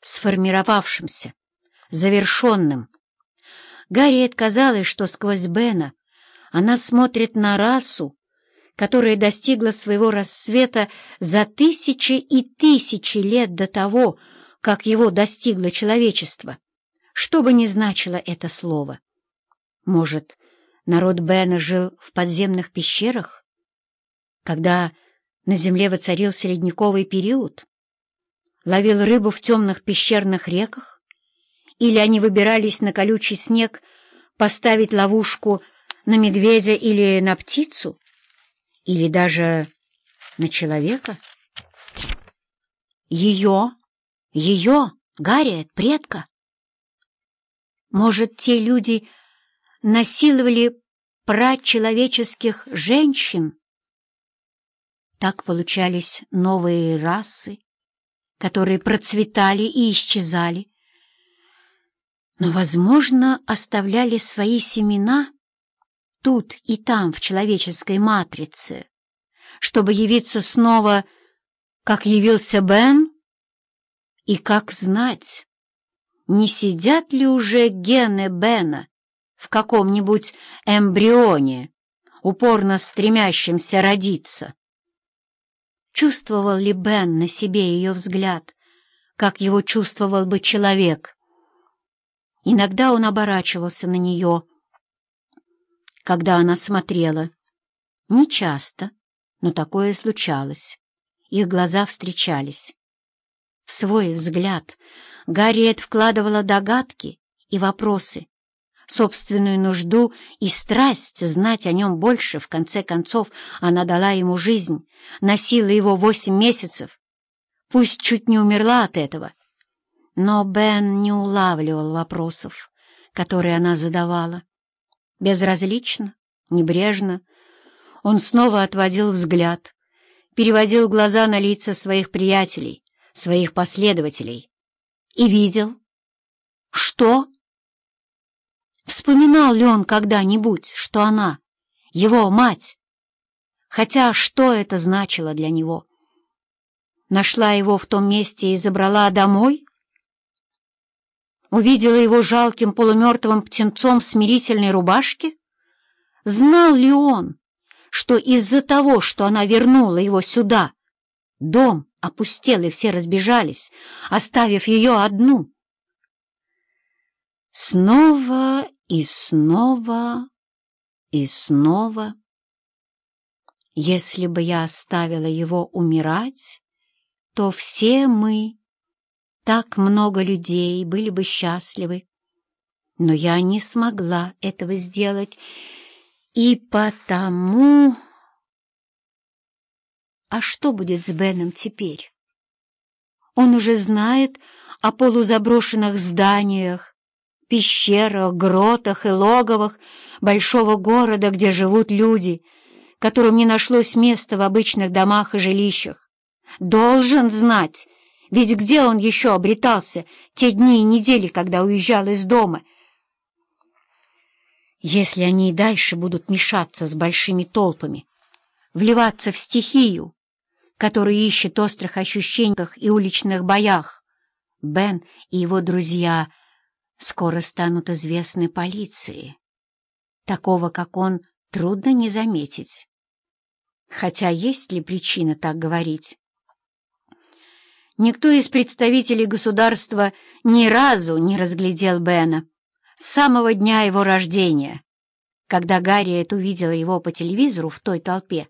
сформировавшимся, завершенным. Гарриет казалось, что сквозь Бена она смотрит на расу, которая достигла своего рассвета за тысячи и тысячи лет до того, как его достигло человечество, что бы ни значило это слово. Может, народ Бена жил в подземных пещерах, когда на земле воцарился ледниковый период, ловил рыбу в темных пещерных реках, или они выбирались на колючий снег поставить ловушку на медведя или на птицу, или даже на человека? Ее ее, Гарриет, предка. Может, те люди насиловали прачеловеческих женщин? Так получались новые расы, которые процветали и исчезали, но, возможно, оставляли свои семена тут и там, в человеческой матрице, чтобы явиться снова, как явился Бен, и как знать, не сидят ли уже гены Бена в каком-нибудь эмбрионе, упорно стремящемся родиться? Чувствовал ли Бен на себе ее взгляд, как его чувствовал бы человек? Иногда он оборачивался на нее, когда она смотрела. Не часто, но такое случалось. Их глаза встречались. В свой взгляд Гарриет вкладывала догадки и вопросы, собственную нужду и страсть знать о нем больше. В конце концов, она дала ему жизнь, носила его восемь месяцев. Пусть чуть не умерла от этого. Но Бен не улавливал вопросов, которые она задавала. Безразлично, небрежно. Он снова отводил взгляд, переводил глаза на лица своих приятелей, своих последователей и видел. Что? Вспоминал ли он когда-нибудь, что она, его мать? Хотя что это значило для него? Нашла его в том месте и забрала домой? Увидела его жалким полумертвым птенцом в смирительной рубашке? Знал ли он, что из-за того, что она вернула его сюда, дом опустел, и все разбежались, оставив ее одну. Снова и снова и снова. Если бы я оставила его умирать, то все мы, так много людей, были бы счастливы. Но я не смогла этого сделать, и потому... А что будет с Беном теперь? Он уже знает о полузаброшенных зданиях, пещерах, гротах и логовах большого города, где живут люди, которым не нашлось места в обычных домах и жилищах. Должен знать, ведь где он еще обретался те дни и недели, когда уезжал из дома? Если они и дальше будут мешаться с большими толпами, вливаться в стихию, который ищет острых ощущениях и уличных боях. Бен и его друзья скоро станут известны полиции. Такого, как он, трудно не заметить. Хотя есть ли причина так говорить? Никто из представителей государства ни разу не разглядел Бена с самого дня его рождения, когда Гарриет увидела его по телевизору в той толпе.